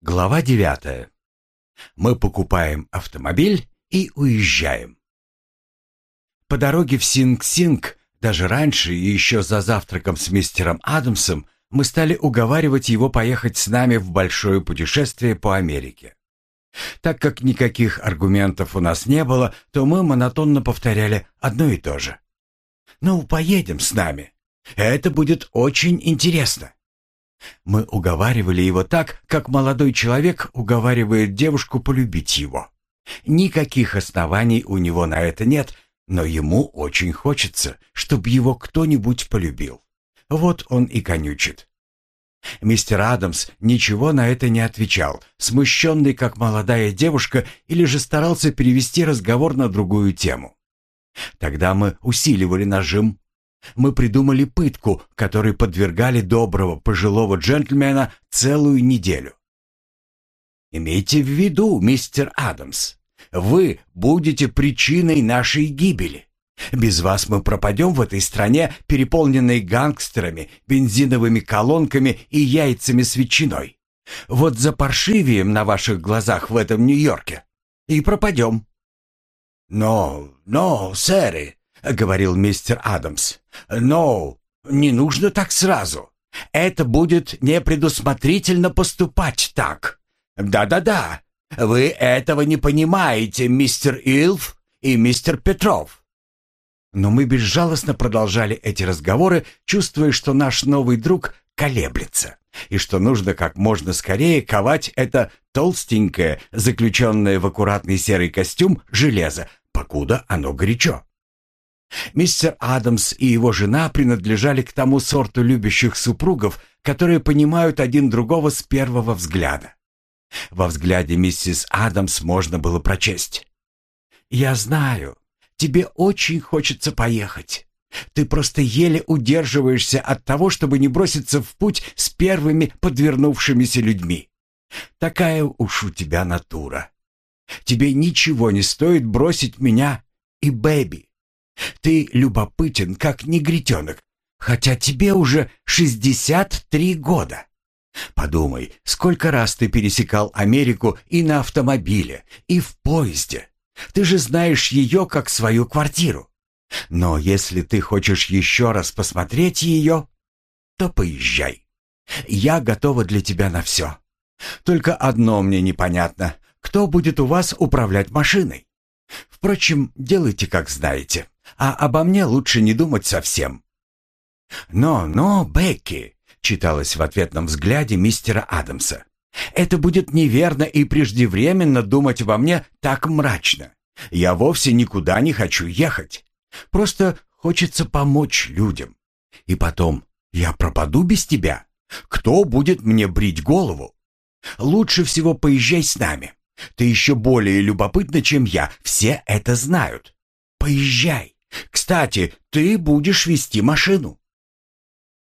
Глава девятая. Мы покупаем автомобиль и уезжаем. По дороге в Синг-Синг, даже раньше и еще за завтраком с мистером Адамсом, мы стали уговаривать его поехать с нами в большое путешествие по Америке. Так как никаких аргументов у нас не было, то мы монотонно повторяли одно и то же. «Ну, поедем с нами. Это будет очень интересно». Мы уговаривали его так, как молодой человек уговаривает девушку полюбить его. Никаких оснований у него на это нет, но ему очень хочется, чтобы его кто-нибудь полюбил. Вот он и конючит. Мистер Адамс ничего на это не отвечал, смущенный как молодая девушка, или же старался перевести разговор на другую тему. Тогда мы усиливали нажим, мы придумали пытку, которой подвергали доброго пожилого джентльмена целую неделю. Имейте в виду, мистер Адамс, вы будете причиной нашей гибели. Без вас мы пропадем в этой стране, переполненной гангстерами, бензиновыми колонками и яйцами с ветчиной. Вот за паршивием на ваших глазах в этом Нью-Йорке. И пропадем. Но, но, сэры, — говорил мистер Адамс. «Но не нужно так сразу. Это будет непредусмотрительно поступать так. Да-да-да, вы этого не понимаете, мистер Илф и мистер Петров». Но мы безжалостно продолжали эти разговоры, чувствуя, что наш новый друг колеблется, и что нужно как можно скорее ковать это толстенькое, заключенное в аккуратный серый костюм железо, покуда оно горячо. Мистер Адамс и его жена принадлежали к тому сорту любящих супругов, которые понимают один другого с первого взгляда. Во взгляде миссис Адамс можно было прочесть. «Я знаю, тебе очень хочется поехать. Ты просто еле удерживаешься от того, чтобы не броситься в путь с первыми подвернувшимися людьми. Такая уж у тебя натура. Тебе ничего не стоит бросить меня и Бэби. Ты любопытен, как негритенок, хотя тебе уже 63 года. Подумай, сколько раз ты пересекал Америку и на автомобиле, и в поезде. Ты же знаешь ее как свою квартиру. Но если ты хочешь еще раз посмотреть ее, то поезжай. Я готова для тебя на все. Только одно мне непонятно. Кто будет у вас управлять машиной? Впрочем, делайте, как знаете а обо мне лучше не думать совсем». «Но, но, Бекки», — читалось в ответном взгляде мистера Адамса, «это будет неверно и преждевременно думать обо мне так мрачно. Я вовсе никуда не хочу ехать. Просто хочется помочь людям. И потом, я пропаду без тебя. Кто будет мне брить голову? Лучше всего поезжай с нами. Ты еще более любопытна, чем я, все это знают. Поезжай. Кстати, ты будешь вести машину».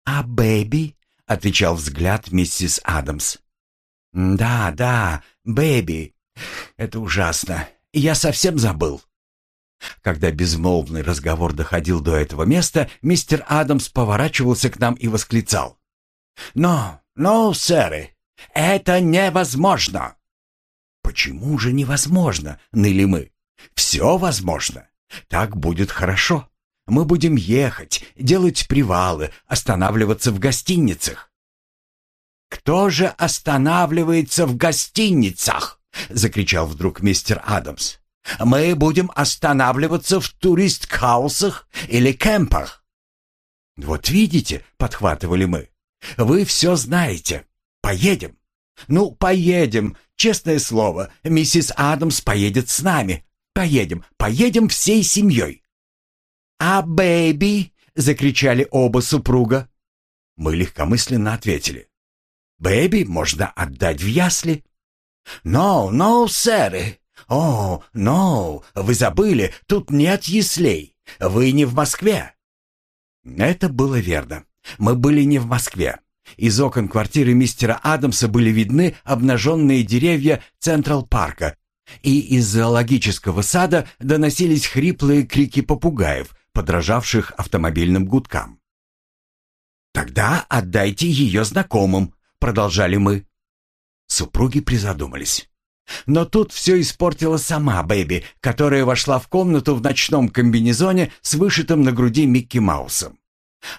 «А Бэби?» — отвечал взгляд миссис Адамс. «Да, да, Бэби. Это ужасно. Я совсем забыл». Когда безмолвный разговор доходил до этого места, мистер Адамс поворачивался к нам и восклицал. «Но, но, сэры, это невозможно!» «Почему же невозможно?» — ныли мы. «Все возможно. Так будет хорошо. Мы будем ехать, делать привалы, останавливаться в гостиницах. Кто же останавливается в гостиницах? закричал вдруг мистер Адамс. Мы будем останавливаться в турист-хаусах или кемпах. Вот видите, подхватывали мы. Вы все знаете. Поедем. Ну, поедем. Честное слово, миссис Адамс поедет с нами. Поедем, поедем всей семьей». «А бэби?» — закричали оба супруга. Мы легкомысленно ответили. «Бэби можно отдать в ясли». «No, no, сэры! О, no, вы забыли, тут нет яслей. Вы не в Москве». Это было верно. Мы были не в Москве. Из окон квартиры мистера Адамса были видны обнаженные деревья Централ-парка и из зоологического сада доносились хриплые крики попугаев, подражавших автомобильным гудкам. «Тогда отдайте ее знакомым», — продолжали мы. Супруги призадумались. Но тут все испортила сама Бэби, которая вошла в комнату в ночном комбинезоне с вышитым на груди Микки Маусом.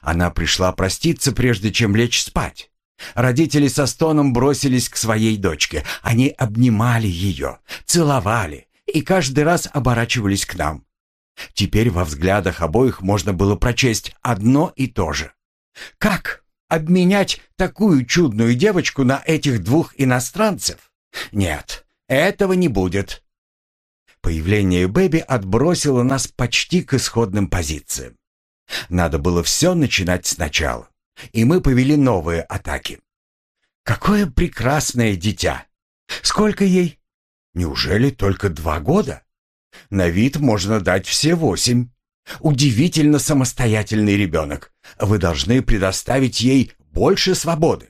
Она пришла проститься, прежде чем лечь спать. Родители со стоном бросились к своей дочке. Они обнимали ее, целовали и каждый раз оборачивались к нам. Теперь во взглядах обоих можно было прочесть одно и то же. Как обменять такую чудную девочку на этих двух иностранцев? Нет, этого не будет. Появление Бэби отбросило нас почти к исходным позициям. Надо было все начинать сначала, и мы повели новые атаки. Какое прекрасное дитя! Сколько ей? Неужели только два года? На вид можно дать все восемь. Удивительно самостоятельный ребенок. Вы должны предоставить ей больше свободы.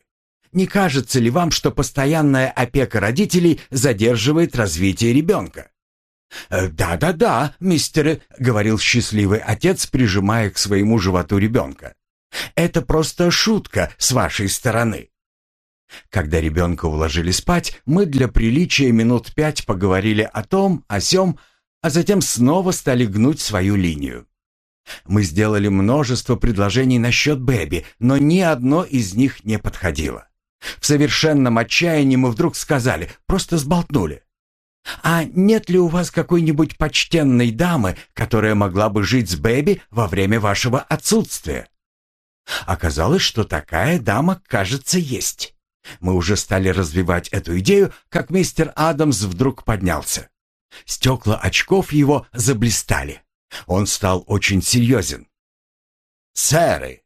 Не кажется ли вам, что постоянная опека родителей задерживает развитие ребенка? «Э, «Да-да-да, мистер», — говорил счастливый отец, прижимая к своему животу ребенка. «Это просто шутка с вашей стороны». Когда ребенка уложили спать, мы для приличия минут пять поговорили о том, о сём, а затем снова стали гнуть свою линию. Мы сделали множество предложений насчет Бэби, но ни одно из них не подходило. В совершенном отчаянии мы вдруг сказали, просто сболтнули. «А нет ли у вас какой-нибудь почтенной дамы, которая могла бы жить с Бэби во время вашего отсутствия?» Оказалось, что такая дама, кажется, есть. Мы уже стали развивать эту идею, как мистер Адамс вдруг поднялся. Стекла очков его заблистали. Он стал очень серьезен. «Сэры,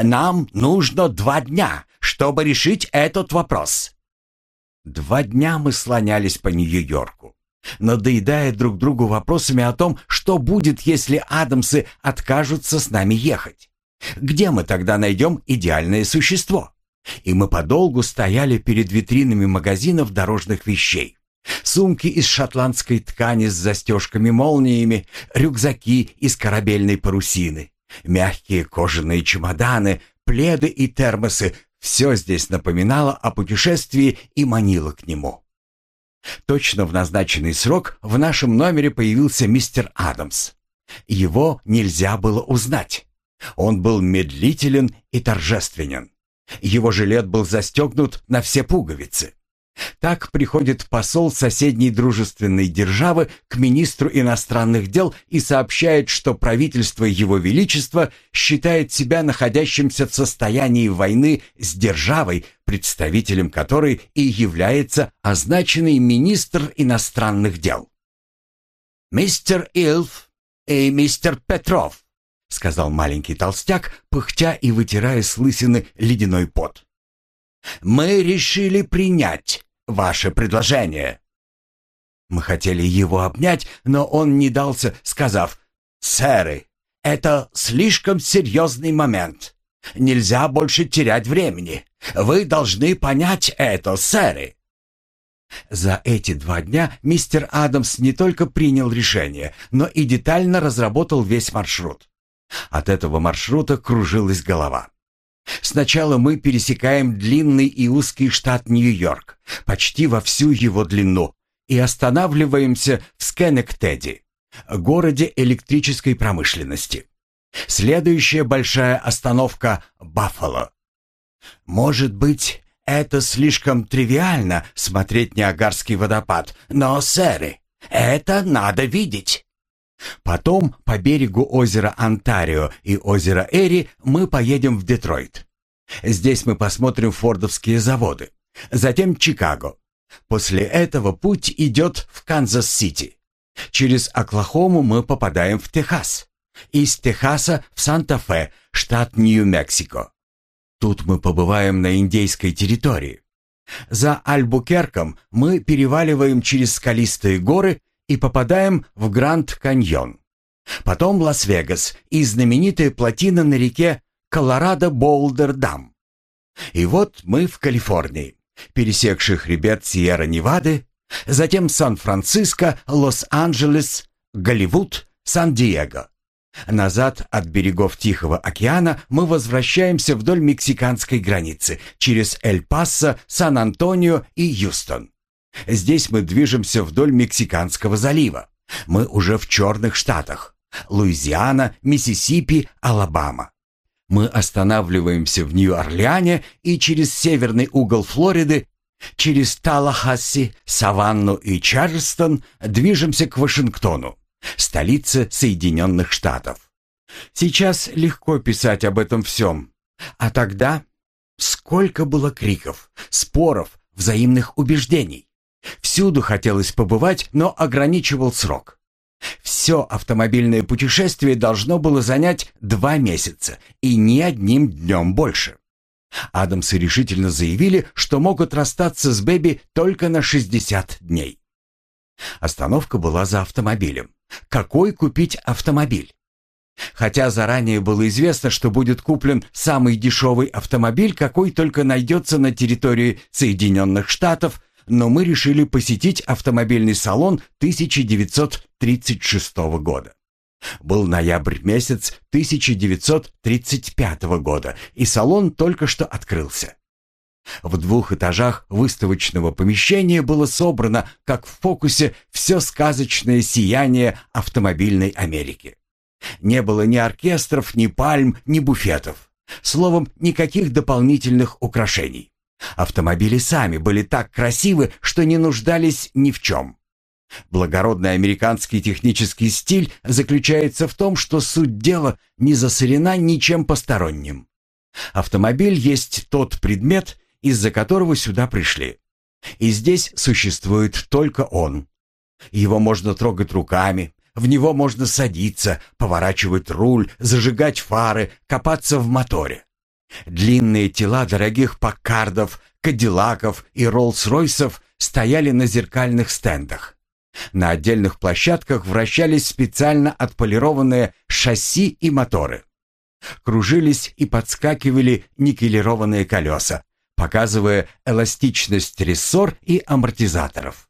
нам нужно два дня, чтобы решить этот вопрос. Два дня мы слонялись по Нью-Йорку, надоедая друг другу вопросами о том, что будет, если Адамсы откажутся с нами ехать. Где мы тогда найдем идеальное существо? И мы подолгу стояли перед витринами магазинов дорожных вещей. Сумки из шотландской ткани с застежками-молниями, рюкзаки из корабельной парусины, мягкие кожаные чемоданы, пледы и термосы все здесь напоминало о путешествии и манило к нему. Точно в назначенный срок в нашем номере появился мистер Адамс. Его нельзя было узнать. Он был медлителен и торжественен. Его жилет был застегнут на все пуговицы. Так приходит посол соседней дружественной державы к министру иностранных дел и сообщает, что правительство Его Величества считает себя находящимся в состоянии войны с державой, представителем которой и является означенный министр иностранных дел. «Мистер Илф и мистер Петров», — сказал маленький толстяк, пыхтя и вытирая с лысины ледяной пот. «Мы решили принять ваше предложение». Мы хотели его обнять, но он не дался, сказав, «Сэры, это слишком серьезный момент. Нельзя больше терять времени. Вы должны понять это, сэры». За эти два дня мистер Адамс не только принял решение, но и детально разработал весь маршрут. От этого маршрута кружилась голова. Сначала мы пересекаем длинный и узкий штат Нью-Йорк, почти во всю его длину, и останавливаемся в Скенектеди, городе электрической промышленности. Следующая большая остановка — Баффало. Может быть, это слишком тривиально смотреть Ниагарский водопад, но, сэры, это надо видеть. Потом по берегу озера Онтарио и озера Эри мы поедем в Детройт. Здесь мы посмотрим фордовские заводы. Затем Чикаго. После этого путь идет в Канзас-Сити. Через Оклахому мы попадаем в Техас. Из Техаса в Санта-Фе, штат Нью-Мексико. Тут мы побываем на индейской территории. За Альбукерком мы переваливаем через скалистые горы и попадаем в Гранд-Каньон. Потом Лас-Вегас и знаменитая плотина на реке Колорадо-Болдер-Дам. И вот мы в Калифорнии, пересекши хребет Сьерра-Невады, затем Сан-Франциско, Лос-Анджелес, Голливуд, Сан-Диего. Назад от берегов Тихого океана мы возвращаемся вдоль мексиканской границы, через Эль-Пасо, Сан-Антонио и Юстон. Здесь мы движемся вдоль Мексиканского залива. Мы уже в черных штатах. Луизиана, Миссисипи, Алабама. Мы останавливаемся в Нью-Орлеане и через северный угол Флориды, через Талахасси, Саванну и Чарльстон движемся к Вашингтону, столице Соединенных Штатов. Сейчас легко писать об этом всем. А тогда сколько было криков, споров, взаимных убеждений. Всюду хотелось побывать, но ограничивал срок. Все автомобильное путешествие должно было занять два месяца и ни одним днем больше. Адамсы решительно заявили, что могут расстаться с Бэби только на 60 дней. Остановка была за автомобилем. Какой купить автомобиль? Хотя заранее было известно, что будет куплен самый дешевый автомобиль, какой только найдется на территории Соединенных Штатов, но мы решили посетить автомобильный салон 1936 года. Был ноябрь месяц 1935 года, и салон только что открылся. В двух этажах выставочного помещения было собрано, как в фокусе, все сказочное сияние автомобильной Америки. Не было ни оркестров, ни пальм, ни буфетов. Словом, никаких дополнительных украшений. Автомобили сами были так красивы, что не нуждались ни в чем. Благородный американский технический стиль заключается в том, что суть дела не засорена ничем посторонним. Автомобиль есть тот предмет, из-за которого сюда пришли. И здесь существует только он. Его можно трогать руками, в него можно садиться, поворачивать руль, зажигать фары, копаться в моторе. Длинные тела дорогих Паккардов, Кадиллаков и Роллс-Ройсов стояли на зеркальных стендах. На отдельных площадках вращались специально отполированные шасси и моторы. Кружились и подскакивали никелированные колеса, показывая эластичность рессор и амортизаторов.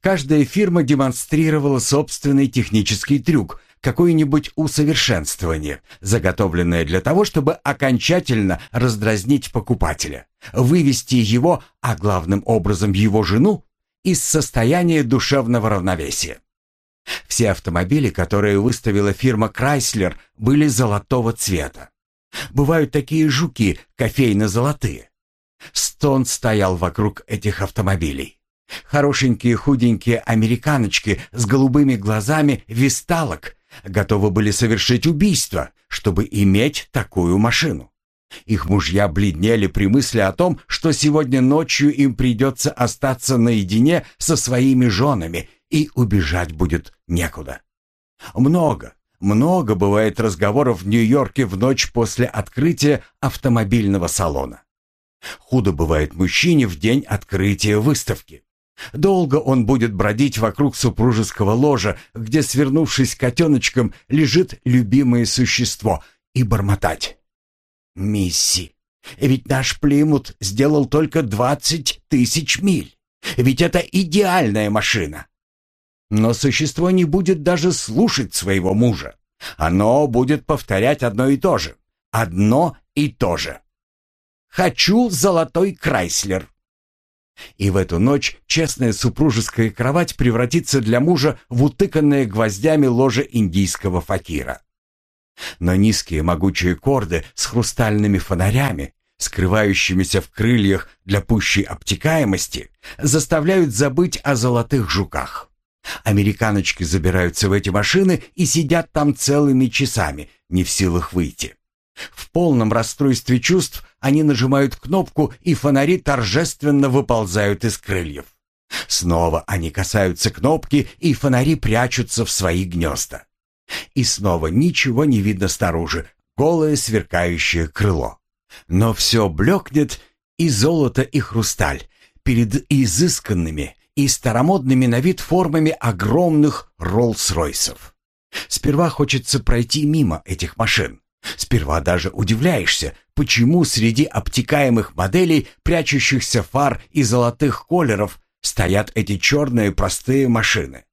Каждая фирма демонстрировала собственный технический трюк, какое-нибудь усовершенствование, заготовленное для того, чтобы окончательно раздразнить покупателя, вывести его, а главным образом его жену, из состояния душевного равновесия. Все автомобили, которые выставила фирма Chrysler, были золотого цвета. Бывают такие жуки, кофейно-золотые. Стон стоял вокруг этих автомобилей. Хорошенькие худенькие американочки с голубыми глазами висталок готовы были совершить убийство, чтобы иметь такую машину. Их мужья бледнели при мысли о том, что сегодня ночью им придется остаться наедине со своими женами и убежать будет некуда. Много, много бывает разговоров в Нью-Йорке в ночь после открытия автомобильного салона. Худо бывает мужчине в день открытия выставки. Долго он будет бродить вокруг супружеского ложа, где, свернувшись котеночком, лежит любимое существо, и бормотать. «Мисси, ведь наш Плимут сделал только двадцать тысяч миль. Ведь это идеальная машина». Но существо не будет даже слушать своего мужа. Оно будет повторять одно и то же. Одно и то же. «Хочу золотой Крайслер». И в эту ночь честная супружеская кровать превратится для мужа в утыканное гвоздями ложе индийского факира. Но низкие могучие корды с хрустальными фонарями, скрывающимися в крыльях для пущей обтекаемости, заставляют забыть о золотых жуках. Американочки забираются в эти машины и сидят там целыми часами, не в силах выйти. В полном расстройстве чувств они нажимают кнопку, и фонари торжественно выползают из крыльев. Снова они касаются кнопки, и фонари прячутся в свои гнезда. И снова ничего не видно снаружи, голое сверкающее крыло. Но все блекнет, и золото, и хрусталь, перед изысканными и старомодными на вид формами огромных Роллс-Ройсов. Сперва хочется пройти мимо этих машин. Сперва даже удивляешься, почему среди обтекаемых моделей, прячущихся фар и золотых колеров, стоят эти черные простые машины.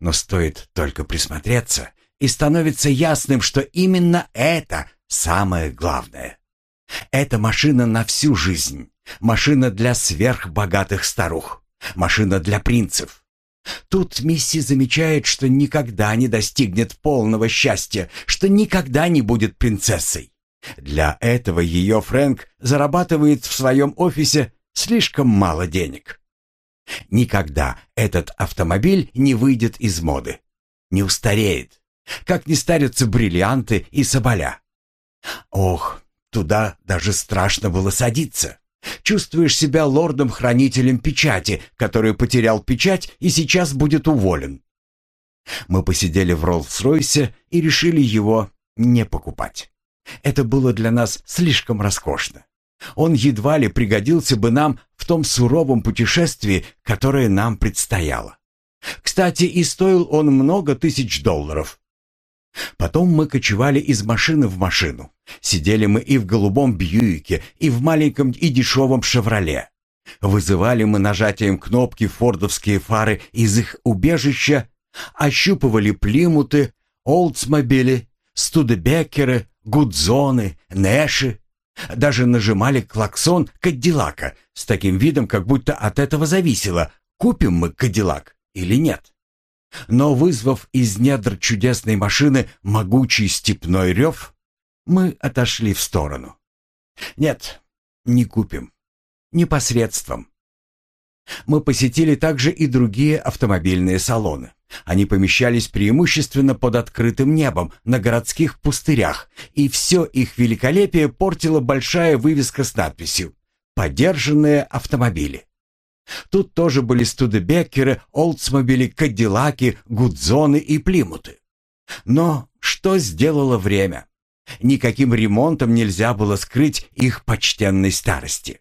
Но стоит только присмотреться, и становится ясным, что именно это самое главное. Это машина на всю жизнь, машина для сверхбогатых старух, машина для принцев. Тут Мисси замечает, что никогда не достигнет полного счастья, что никогда не будет принцессой. Для этого ее Фрэнк зарабатывает в своем офисе слишком мало денег. Никогда этот автомобиль не выйдет из моды, не устареет, как не старятся бриллианты и соболя. Ох, туда даже страшно было садиться. Чувствуешь себя лордом-хранителем печати, который потерял печать и сейчас будет уволен. Мы посидели в Роллс-Ройсе и решили его не покупать. Это было для нас слишком роскошно. Он едва ли пригодился бы нам в том суровом путешествии, которое нам предстояло. Кстати, и стоил он много тысяч долларов. Потом мы кочевали из машины в машину. Сидели мы и в голубом Бьюике, и в маленьком и дешевом «Шевроле». Вызывали мы нажатием кнопки фордовские фары из их убежища, ощупывали плимуты, олдсмобили, студебекеры, гудзоны, нэши. Даже нажимали клаксон Кадиллака с таким видом, как будто от этого зависело, купим мы Кадиллак или нет. Но вызвав из недр чудесной машины могучий степной рев, мы отошли в сторону. Нет, не купим. Непосредством. Мы посетили также и другие автомобильные салоны. Они помещались преимущественно под открытым небом на городских пустырях, и все их великолепие портила большая вывеска с надписью «Подержанные автомобили». Тут тоже были студебеккеры, олдсмобили, кадиллаки, гудзоны и плимуты. Но что сделало время? Никаким ремонтом нельзя было скрыть их почтенной старости.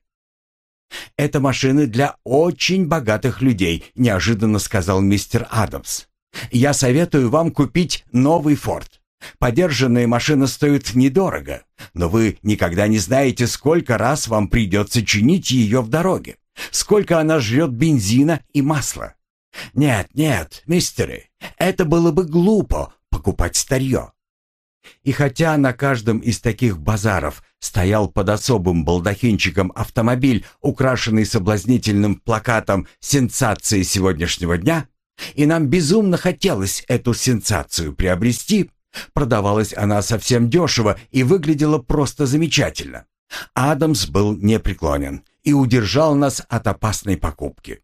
«Это машины для очень богатых людей», — неожиданно сказал мистер Адамс. «Я советую вам купить новый Форд. Подержанная машина стоит недорого, но вы никогда не знаете, сколько раз вам придется чинить ее в дороге, сколько она жрет бензина и масла. Нет, нет, мистеры, это было бы глупо покупать старье. И хотя на каждом из таких базаров стоял под особым балдахинчиком автомобиль, украшенный соблазнительным плакатом «Сенсации сегодняшнего дня», и нам безумно хотелось эту сенсацию приобрести, продавалась она совсем дешево и выглядела просто замечательно. Адамс был непреклонен и удержал нас от опасной покупки.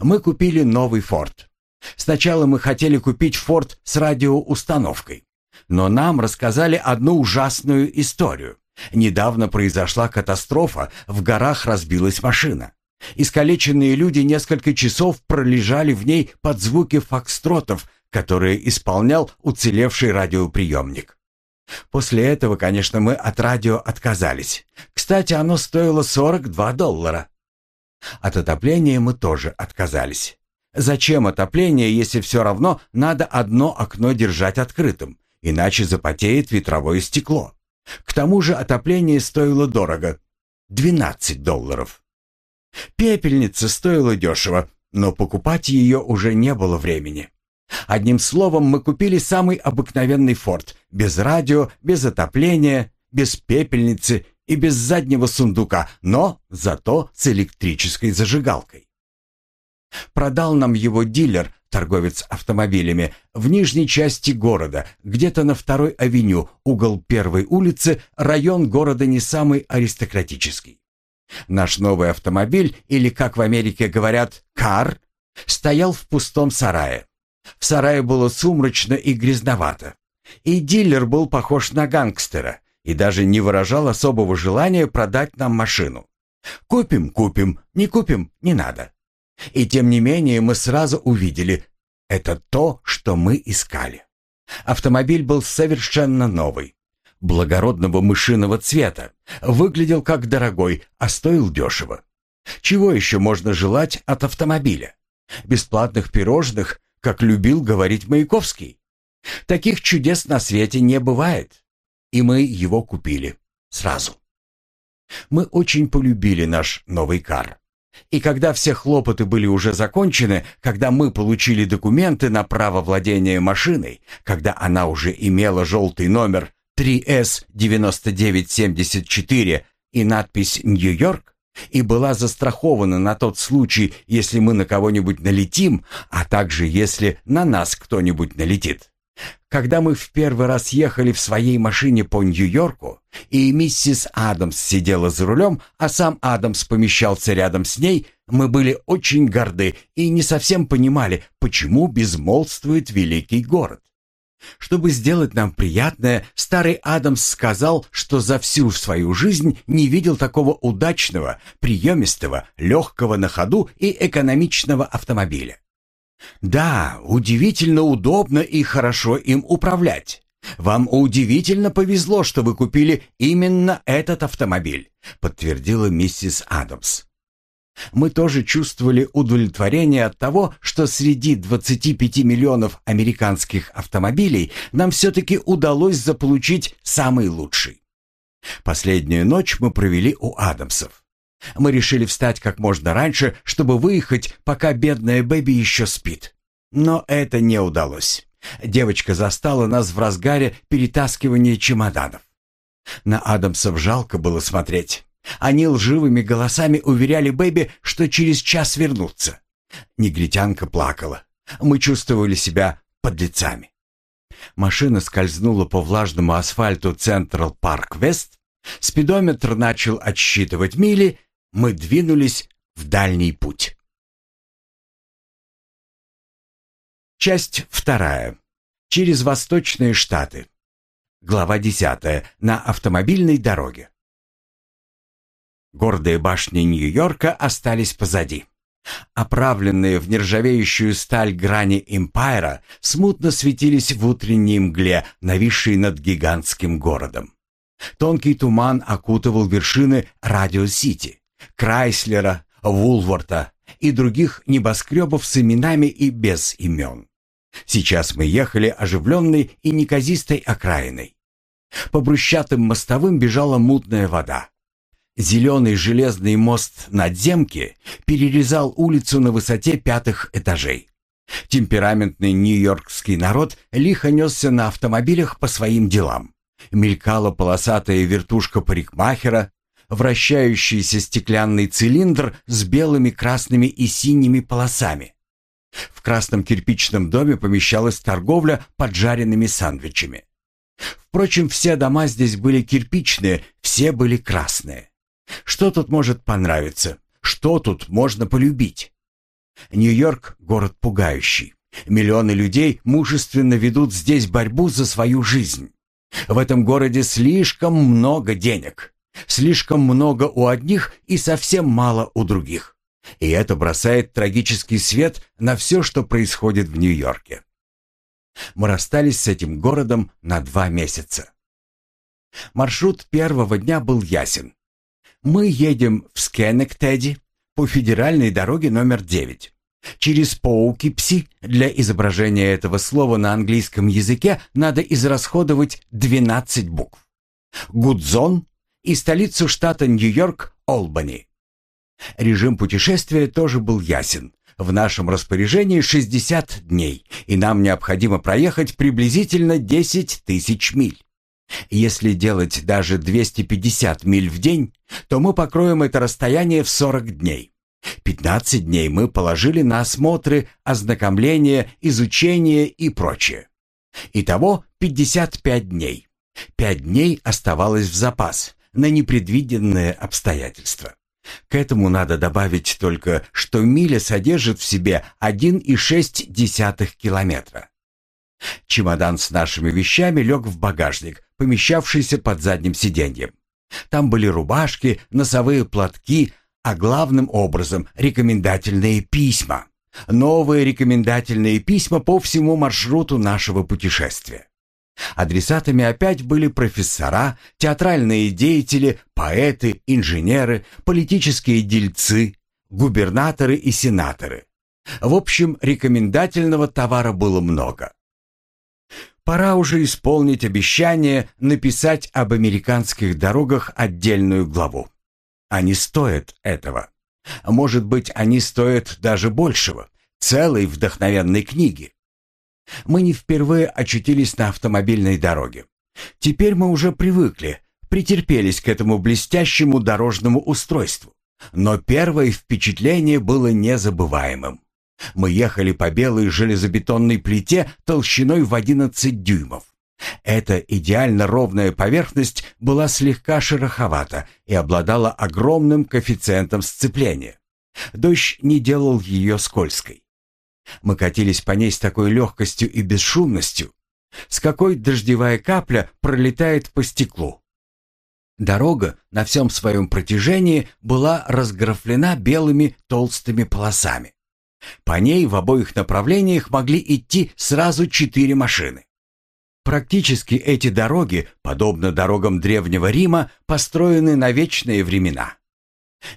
Мы купили новый «Форд». Сначала мы хотели купить «Форд» с радиоустановкой. Но нам рассказали одну ужасную историю. Недавно произошла катастрофа, в горах разбилась машина. Искалеченные люди несколько часов пролежали в ней под звуки фокстротов, которые исполнял уцелевший радиоприемник. После этого, конечно, мы от радио отказались. Кстати, оно стоило 42 доллара. От отопления мы тоже отказались. Зачем отопление, если все равно надо одно окно держать открытым, иначе запотеет ветровое стекло. К тому же отопление стоило дорого — 12 долларов. Пепельница стоила дешево, но покупать ее уже не было времени. Одним словом, мы купили самый обыкновенный форт, без радио, без отопления, без пепельницы и без заднего сундука, но зато с электрической зажигалкой. Продал нам его дилер, торговец автомобилями, в нижней части города, где-то на второй авеню, угол первой улицы, район города не самый аристократический. Наш новый автомобиль, или, как в Америке говорят, «кар», стоял в пустом сарае. В сарае было сумрачно и грязновато. И дилер был похож на гангстера и даже не выражал особого желания продать нам машину. Купим, купим, не купим, не надо. И тем не менее мы сразу увидели, это то, что мы искали. Автомобиль был совершенно новый, благородного мышиного цвета, выглядел как дорогой, а стоил дешево. Чего еще можно желать от автомобиля? Бесплатных пирожных, как любил говорить Маяковский. Таких чудес на свете не бывает. И мы его купили. Сразу. Мы очень полюбили наш новый кар. И когда все хлопоты были уже закончены, когда мы получили документы на право владения машиной, когда она уже имела желтый номер 3С9974 и надпись «Нью-Йорк», и была застрахована на тот случай, если мы на кого-нибудь налетим, а также если на нас кто-нибудь налетит. Когда мы в первый раз ехали в своей машине по Нью-Йорку, и миссис Адамс сидела за рулем, а сам Адамс помещался рядом с ней, мы были очень горды и не совсем понимали, почему безмолвствует великий город. Чтобы сделать нам приятное, старый Адамс сказал, что за всю свою жизнь не видел такого удачного, приемистого, легкого на ходу и экономичного автомобиля. Да, удивительно удобно и хорошо им управлять. Вам удивительно повезло, что вы купили именно этот автомобиль, подтвердила миссис Адамс. Мы тоже чувствовали удовлетворение от того, что среди 25 миллионов американских автомобилей нам все-таки удалось заполучить самый лучший. Последнюю ночь мы провели у Адамсов. Мы решили встать как можно раньше, чтобы выехать, пока бедная Бэби еще спит. Но это не удалось. Девочка застала нас в разгаре перетаскивания чемоданов. На Адамсов жалко было смотреть. Они лживыми голосами уверяли Бэби, что через час вернутся. Негритянка плакала. Мы чувствовали себя подлецами. Машина скользнула по влажному асфальту Централ Парк Вест, спидометр начал отсчитывать мили, мы двинулись в дальний путь. Часть вторая. Через Восточные Штаты. Глава десятая. На автомобильной дороге. Гордые башни Нью-Йорка остались позади. Оправленные в нержавеющую сталь грани Эмпайра смутно светились в утренней мгле, нависшей над гигантским городом. Тонкий туман окутывал вершины Радио-Сити. Крайслера, Вулворта и других небоскребов с именами и без имен. Сейчас мы ехали оживленной и неказистой окраиной. По брусчатым мостовым бежала мутная вода. Зеленый железный мост надземки перерезал улицу на высоте пятых этажей. Темпераментный нью-йоркский народ лихо несся на автомобилях по своим делам. Мелькала полосатая вертушка парикмахера, вращающийся стеклянный цилиндр с белыми, красными и синими полосами. В красном кирпичном доме помещалась торговля поджаренными сандвичами. Впрочем, все дома здесь были кирпичные, все были красные. Что тут может понравиться? Что тут можно полюбить? Нью-Йорк — город пугающий. Миллионы людей мужественно ведут здесь борьбу за свою жизнь. В этом городе слишком много денег. Слишком много у одних и совсем мало у других. И это бросает трагический свет на все, что происходит в Нью-Йорке. Мы расстались с этим городом на два месяца. Маршрут первого дня был ясен. Мы едем в Скенектеди по федеральной дороге номер 9. Через Поукипси для изображения этого слова на английском языке надо израсходовать 12 букв. Гудзон и столицу штата Нью-Йорк Олбани. Режим путешествия тоже был ясен. В нашем распоряжении 60 дней, и нам необходимо проехать приблизительно 10 тысяч миль. Если делать даже 250 миль в день, то мы покроем это расстояние в 40 дней. 15 дней мы положили на осмотры, ознакомление, изучение и прочее. Итого 55 дней. 5 дней оставалось в запас, на непредвиденные обстоятельства. К этому надо добавить только, что миля содержит в себе 1,6 километра. Чемодан с нашими вещами лег в багажник, помещавшийся под задним сиденьем. Там были рубашки, носовые платки, а главным образом рекомендательные письма. Новые рекомендательные письма по всему маршруту нашего путешествия. Адресатами опять были профессора, театральные деятели, поэты, инженеры, политические дельцы, губернаторы и сенаторы. В общем, рекомендательного товара было много. Пора уже исполнить обещание написать об американских дорогах отдельную главу. Они стоят этого. Может быть, они стоят даже большего, целой вдохновенной книги. Мы не впервые очутились на автомобильной дороге. Теперь мы уже привыкли, претерпелись к этому блестящему дорожному устройству. Но первое впечатление было незабываемым. Мы ехали по белой железобетонной плите толщиной в 11 дюймов. Эта идеально ровная поверхность была слегка шероховата и обладала огромным коэффициентом сцепления. Дождь не делал ее скользкой. Мы катились по ней с такой легкостью и бесшумностью, с какой дождевая капля пролетает по стеклу. Дорога на всем своем протяжении была разграфлена белыми толстыми полосами. По ней в обоих направлениях могли идти сразу четыре машины. Практически эти дороги, подобно дорогам Древнего Рима, построены на вечные времена.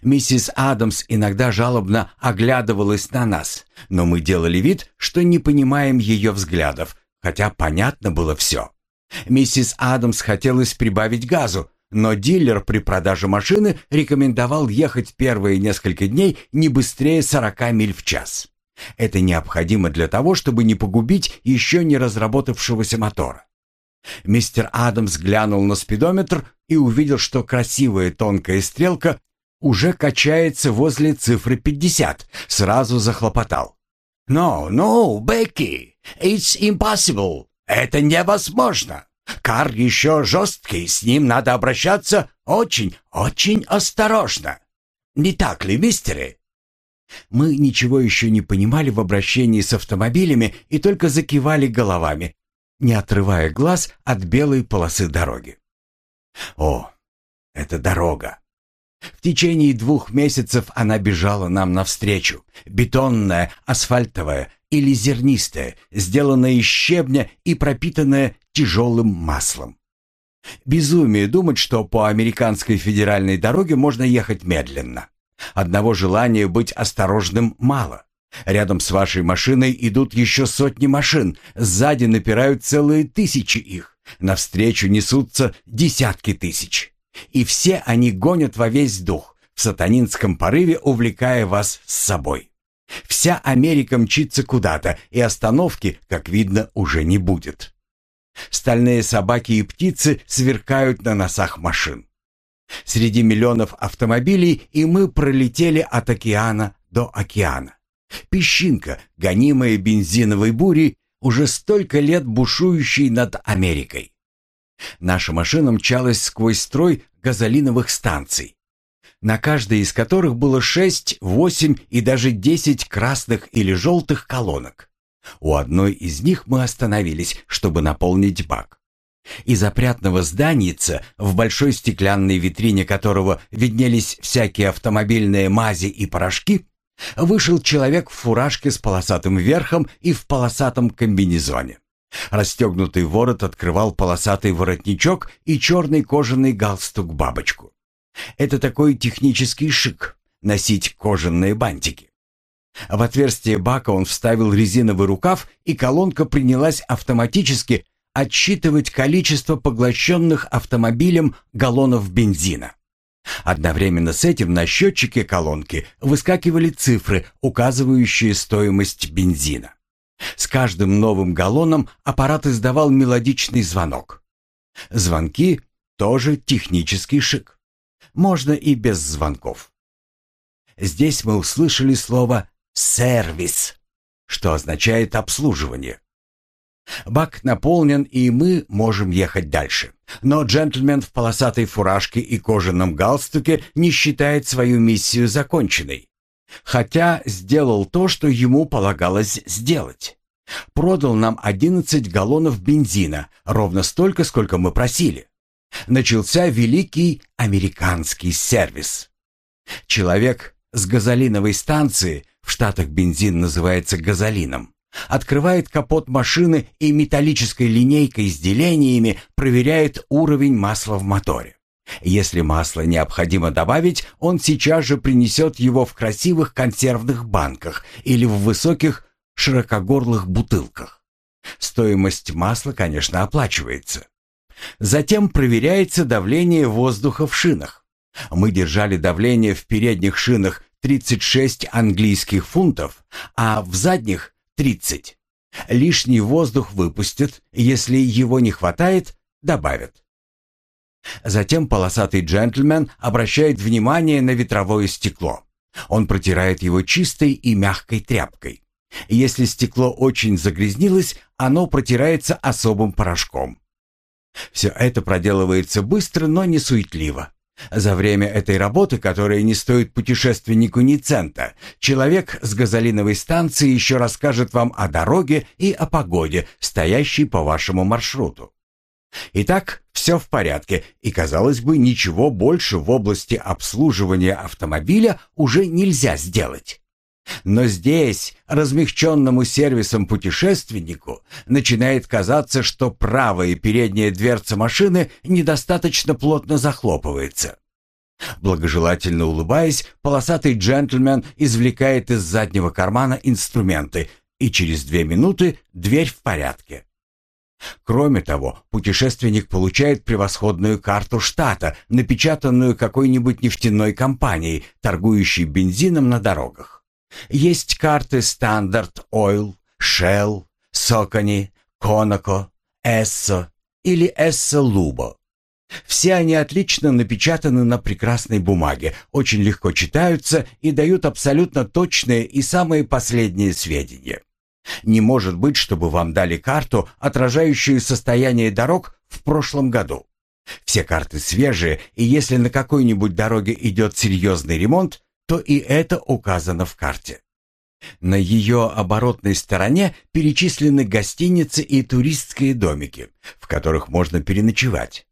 Миссис Адамс иногда жалобно оглядывалась на нас, но мы делали вид, что не понимаем ее взглядов, хотя понятно было все. Миссис Адамс хотелось прибавить газу, но дилер при продаже машины рекомендовал ехать первые несколько дней не быстрее 40 миль в час. Это необходимо для того, чтобы не погубить еще не разработавшегося мотора. Мистер Адамс глянул на спидометр и увидел, что красивая тонкая стрелка уже качается возле цифры 50. Сразу захлопотал. «No, no, Бекки, it's impossible. Это невозможно. Кар еще жесткий, с ним надо обращаться очень, очень осторожно. Не так ли, мистеры?» Мы ничего еще не понимали в обращении с автомобилями и только закивали головами, не отрывая глаз от белой полосы дороги. «О, это дорога! В течение двух месяцев она бежала нам навстречу. Бетонная, асфальтовая или зернистая, сделанная из щебня и пропитанная тяжелым маслом. Безумие думать, что по американской федеральной дороге можно ехать медленно. Одного желания быть осторожным мало. Рядом с вашей машиной идут еще сотни машин, сзади напирают целые тысячи их, навстречу несутся десятки тысяч. И все они гонят во весь дух, в сатанинском порыве увлекая вас с собой. Вся Америка мчится куда-то, и остановки, как видно, уже не будет. Стальные собаки и птицы сверкают на носах машин. Среди миллионов автомобилей и мы пролетели от океана до океана. Песчинка, гонимая бензиновой бурей, уже столько лет бушующей над Америкой. Наша машина мчалась сквозь строй газолиновых станций, на каждой из которых было шесть, восемь и даже десять красных или желтых колонок. У одной из них мы остановились, чтобы наполнить бак. Из опрятного зданица, в большой стеклянной витрине которого виднелись всякие автомобильные мази и порошки, вышел человек в фуражке с полосатым верхом и в полосатом комбинезоне. Расстегнутый ворот открывал полосатый воротничок и черный кожаный галстук-бабочку. Это такой технический шик — носить кожаные бантики. В отверстие бака он вставил резиновый рукав, и колонка принялась автоматически отсчитывать количество поглощенных автомобилем галлонов бензина. Одновременно с этим на счетчике колонки выскакивали цифры, указывающие стоимость бензина. С каждым новым галлоном аппарат издавал мелодичный звонок. Звонки тоже технический шик. Можно и без звонков. Здесь мы услышали слово «сервис», что означает «обслуживание». Бак наполнен, и мы можем ехать дальше. Но джентльмен в полосатой фуражке и кожаном галстуке не считает свою миссию законченной. Хотя сделал то, что ему полагалось сделать. Продал нам 11 галлонов бензина, ровно столько, сколько мы просили. Начался великий американский сервис. Человек с газолиновой станции, в Штатах бензин называется газолином, открывает капот машины и металлической линейкой с делениями проверяет уровень масла в моторе. Если масло необходимо добавить, он сейчас же принесет его в красивых консервных банках или в высоких широкогорлых бутылках. Стоимость масла, конечно, оплачивается. Затем проверяется давление воздуха в шинах. Мы держали давление в передних шинах 36 английских фунтов, а в задних 30. Лишний воздух выпустят, если его не хватает, добавят. Затем полосатый джентльмен обращает внимание на ветровое стекло. Он протирает его чистой и мягкой тряпкой. Если стекло очень загрязнилось, оно протирается особым порошком. Все это проделывается быстро, но не суетливо. За время этой работы, которая не стоит путешественнику ни цента, человек с газолиновой станции еще расскажет вам о дороге и о погоде, стоящей по вашему маршруту. Итак, все в порядке, и, казалось бы, ничего больше в области обслуживания автомобиля уже нельзя сделать. Но здесь, размягченному сервисом путешественнику, начинает казаться, что правая передняя дверца машины недостаточно плотно захлопывается. Благожелательно улыбаясь, полосатый джентльмен извлекает из заднего кармана инструменты, и через две минуты дверь в порядке. Кроме того, путешественник получает превосходную карту штата, напечатанную какой-нибудь нефтяной компанией, торгующей бензином на дорогах. Есть карты Standard Oil, Shell, Socony, Conoco, Esso или Esso Lubo. Все они отлично напечатаны на прекрасной бумаге, очень легко читаются и дают абсолютно точные и самые последние сведения. Не может быть, чтобы вам дали карту, отражающую состояние дорог в прошлом году. Все карты свежие, и если на какой-нибудь дороге идет серьезный ремонт, то и это указано в карте. На ее оборотной стороне перечислены гостиницы и туристские домики, в которых можно переночевать.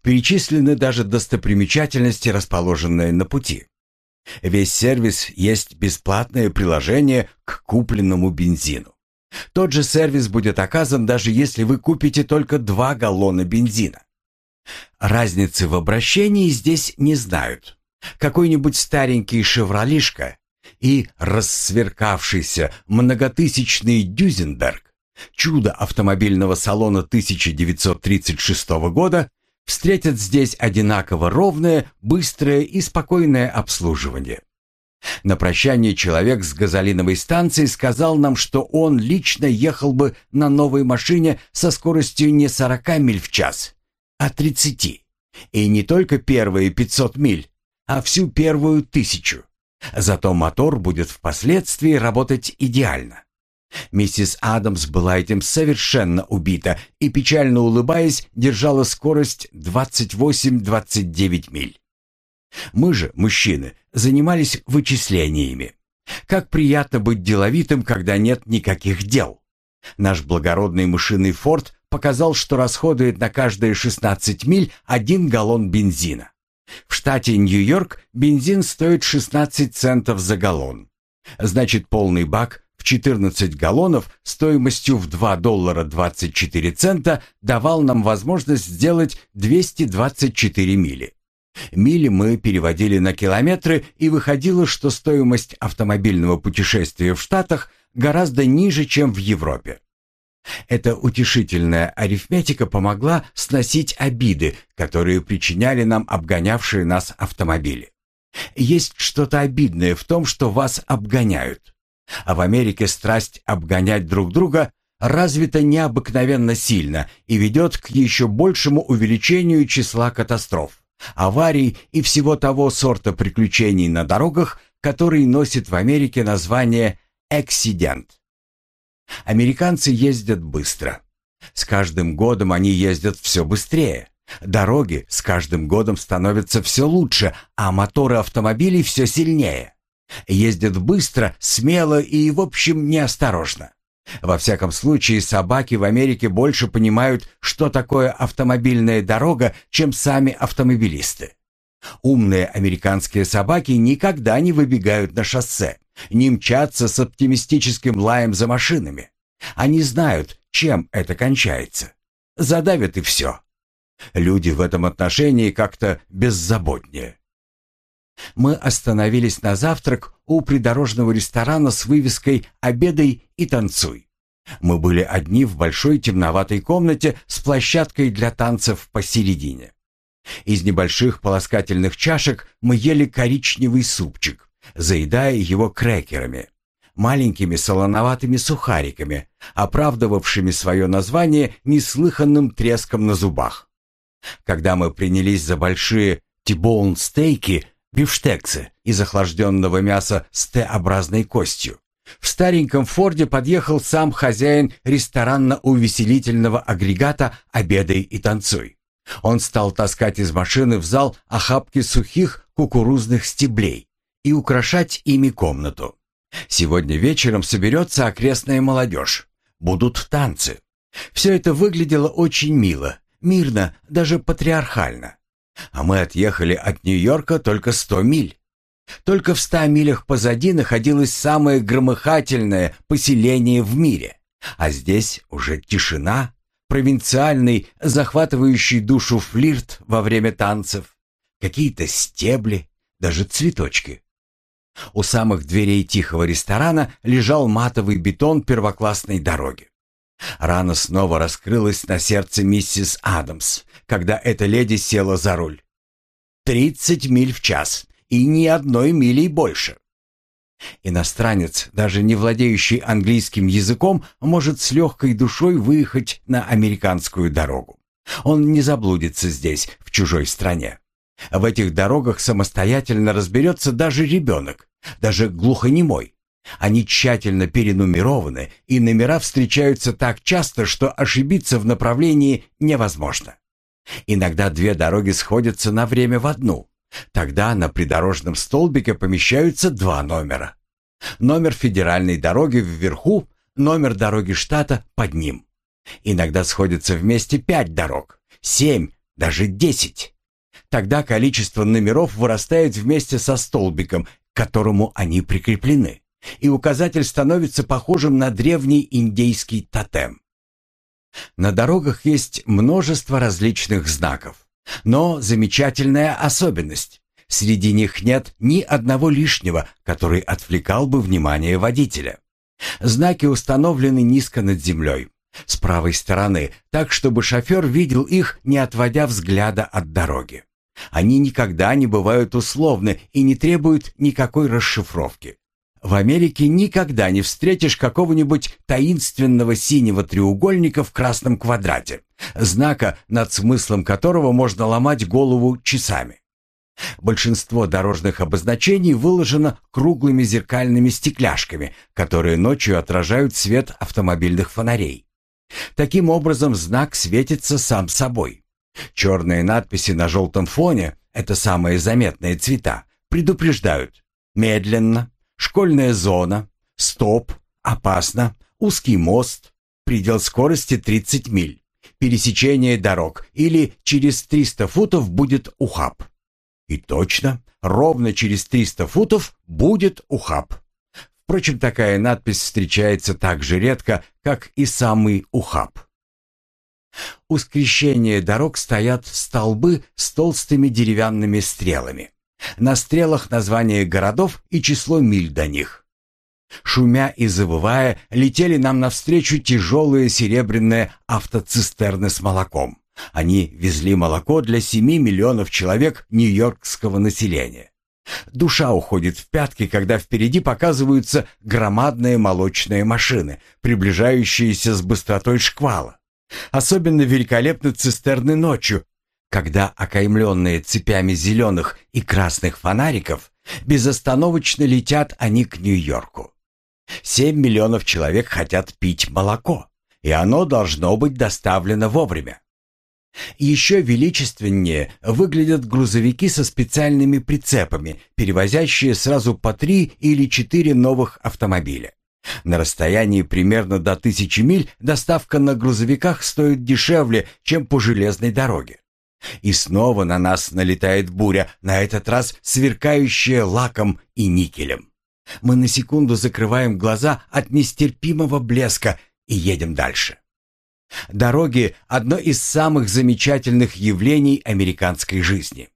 Перечислены даже достопримечательности, расположенные на пути. Весь сервис есть бесплатное приложение к купленному бензину. Тот же сервис будет оказан, даже если вы купите только два галлона бензина. Разницы в обращении здесь не знают. Какой-нибудь старенький «Шевролишка» и рассверкавшийся многотысячный «Дюзенберг», чудо автомобильного салона 1936 года, встретят здесь одинаково ровное, быстрое и спокойное обслуживание. На прощание человек с газолиновой станции сказал нам, что он лично ехал бы на новой машине со скоростью не 40 миль в час, а 30. И не только первые 500 миль, а всю первую тысячу. Зато мотор будет впоследствии работать идеально. Миссис Адамс была этим совершенно убита и, печально улыбаясь, держала скорость 28-29 миль. Мы же, мужчины, занимались вычислениями. Как приятно быть деловитым, когда нет никаких дел. Наш благородный мышиный форт показал, что расходует на каждые 16 миль один галлон бензина. В штате Нью-Йорк бензин стоит 16 центов за галлон. Значит, полный бак в 14 галлонов стоимостью в 2 доллара 24 цента давал нам возможность сделать 224 мили. Мили мы переводили на километры, и выходило, что стоимость автомобильного путешествия в Штатах гораздо ниже, чем в Европе. Эта утешительная арифметика помогла сносить обиды, которые причиняли нам обгонявшие нас автомобили. Есть что-то обидное в том, что вас обгоняют. А в Америке страсть обгонять друг друга развита необыкновенно сильно и ведет к еще большему увеличению числа катастроф, аварий и всего того сорта приключений на дорогах, который носит в Америке название «эксидент». Американцы ездят быстро. С каждым годом они ездят все быстрее. Дороги с каждым годом становятся все лучше, а моторы автомобилей все сильнее. Ездят быстро, смело и, в общем, неосторожно. Во всяком случае, собаки в Америке больше понимают, что такое автомобильная дорога, чем сами автомобилисты. Умные американские собаки никогда не выбегают на шоссе не мчаться с оптимистическим лаем за машинами. Они знают, чем это кончается. Задавят и все. Люди в этом отношении как-то беззаботнее. Мы остановились на завтрак у придорожного ресторана с вывеской «Обедай и танцуй». Мы были одни в большой темноватой комнате с площадкой для танцев посередине. Из небольших полоскательных чашек мы ели коричневый супчик, заедая его крекерами, маленькими солоноватыми сухариками, оправдывавшими свое название неслыханным треском на зубах. Когда мы принялись за большие тибоун стейки, бифштексы из охлажденного мяса с Т-образной костью, в стареньком Форде подъехал сам хозяин ресторанно-увеселительного агрегата «Обедай и танцуй». Он стал таскать из машины в зал охапки сухих кукурузных стеблей и украшать ими комнату. Сегодня вечером соберется окрестная молодежь. Будут танцы. Все это выглядело очень мило, мирно, даже патриархально. А мы отъехали от Нью-Йорка только сто миль. Только в ста милях позади находилось самое громыхательное поселение в мире. А здесь уже тишина, провинциальный, захватывающий душу флирт во время танцев, какие-то стебли, даже цветочки. У самых дверей тихого ресторана лежал матовый бетон первоклассной дороги. Рана снова раскрылась на сердце миссис Адамс, когда эта леди села за руль. Тридцать миль в час и ни одной милей больше. Иностранец, даже не владеющий английским языком, может с легкой душой выехать на американскую дорогу. Он не заблудится здесь, в чужой стране. В этих дорогах самостоятельно разберется даже ребенок, даже глухонемой. Они тщательно перенумерованы, и номера встречаются так часто, что ошибиться в направлении невозможно. Иногда две дороги сходятся на время в одну. Тогда на придорожном столбике помещаются два номера. Номер федеральной дороги вверху, номер дороги штата под ним. Иногда сходятся вместе пять дорог, семь, даже десять. Тогда количество номеров вырастает вместе со столбиком, к которому они прикреплены, и указатель становится похожим на древний индейский тотем. На дорогах есть множество различных знаков. Но замечательная особенность. Среди них нет ни одного лишнего, который отвлекал бы внимание водителя. Знаки установлены низко над землей, с правой стороны, так, чтобы шофер видел их, не отводя взгляда от дороги. Они никогда не бывают условны и не требуют никакой расшифровки. В Америке никогда не встретишь какого-нибудь таинственного синего треугольника в красном квадрате, знака, над смыслом которого можно ломать голову часами. Большинство дорожных обозначений выложено круглыми зеркальными стекляшками, которые ночью отражают свет автомобильных фонарей. Таким образом, знак светится сам собой. Черные надписи на желтом фоне – это самые заметные цвета – предупреждают «медленно», Школьная зона, стоп, опасно, узкий мост, предел скорости 30 миль, пересечение дорог или через 300 футов будет ухаб. И точно, ровно через 300 футов будет ухаб. Впрочем, такая надпись встречается так же редко, как и самый ухаб. У скрещения дорог стоят столбы с толстыми деревянными стрелами. На стрелах названия городов и число миль до них. Шумя и завывая, летели нам навстречу тяжелые серебряные автоцистерны с молоком. Они везли молоко для семи миллионов человек нью-йоркского населения. Душа уходит в пятки, когда впереди показываются громадные молочные машины, приближающиеся с быстротой шквала. Особенно великолепны цистерны ночью, когда окаймленные цепями зеленых и красных фонариков безостановочно летят они к Нью-Йорку. Семь миллионов человек хотят пить молоко, и оно должно быть доставлено вовремя. Еще величественнее выглядят грузовики со специальными прицепами, перевозящие сразу по три или четыре новых автомобиля. На расстоянии примерно до тысячи миль доставка на грузовиках стоит дешевле, чем по железной дороге. И снова на нас налетает буря, на этот раз сверкающая лаком и никелем. Мы на секунду закрываем глаза от нестерпимого блеска и едем дальше. Дороги – одно из самых замечательных явлений американской жизни.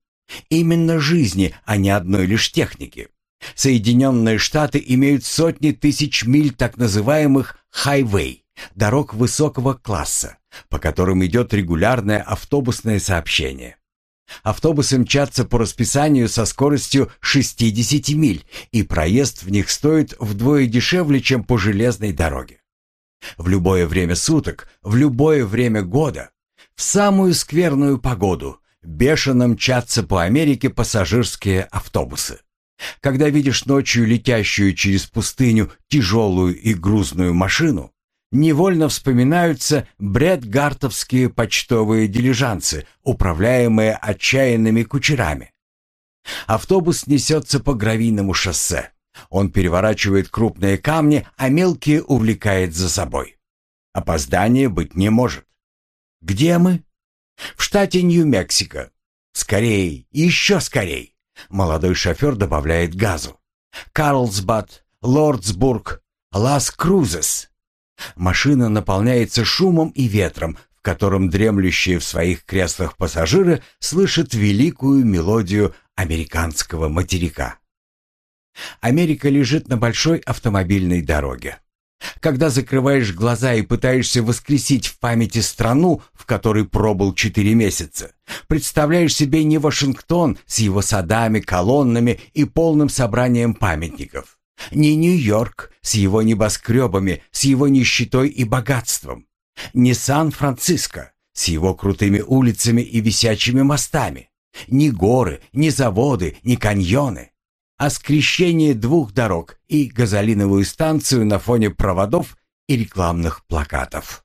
Именно жизни, а не одной лишь техники. Соединенные Штаты имеют сотни тысяч миль так называемых «хайвей» – дорог высокого класса, по которым идет регулярное автобусное сообщение. Автобусы мчатся по расписанию со скоростью 60 миль, и проезд в них стоит вдвое дешевле, чем по железной дороге. В любое время суток, в любое время года, в самую скверную погоду бешено мчатся по Америке пассажирские автобусы. Когда видишь ночью летящую через пустыню тяжелую и грузную машину, невольно вспоминаются бредгартовские почтовые дилижансы, управляемые отчаянными кучерами. Автобус несется по гравийному шоссе. Он переворачивает крупные камни, а мелкие увлекает за собой. Опоздания быть не может. Где мы? В штате Нью-Мексико. Скорей, еще скорей. Молодой шофер добавляет газу. Карлсбад, Лордсбург, Лас-Крузес. Машина наполняется шумом и ветром, в котором дремлющие в своих креслах пассажиры слышат великую мелодию американского материка. Америка лежит на большой автомобильной дороге. Когда закрываешь глаза и пытаешься воскресить в памяти страну, в которой пробыл четыре месяца, представляешь себе не Вашингтон с его садами, колоннами и полным собранием памятников, не Нью-Йорк с его небоскребами, с его нищетой и богатством, не Сан-Франциско с его крутыми улицами и висячими мостами, ни горы, ни заводы, ни каньоны, а скрещение двух дорог и газолиновую станцию на фоне проводов и рекламных плакатов.